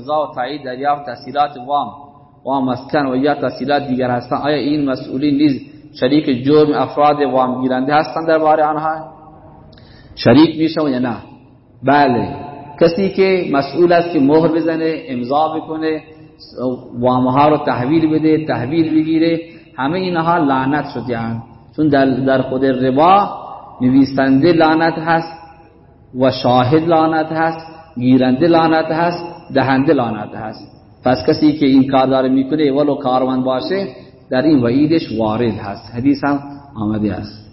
امضا و تایید دریافت تحصیلات وام وام مسکن و یا تحصیلات دیگر هستند. آیا این مسئولین نیز شریک جرم افراد وام گیرنده هستند درباره آنها؟ شریک میشن یا نه؟ بله. کسی که مسئول است که مهر بزنه امضا بکنه وامها رو تحویل بده تحویل بگیره همه اینها لعنت شدیان چون در, در خود ربا نویسنده لعنت هست و شاهد لعنت هست. گیرنده لعنت هست دهنده لعنت هست. پس کسی که این کار داره می‌کنه ولو کارمند باشه در این وعیدش وارد هست. حدیث هم آمده است.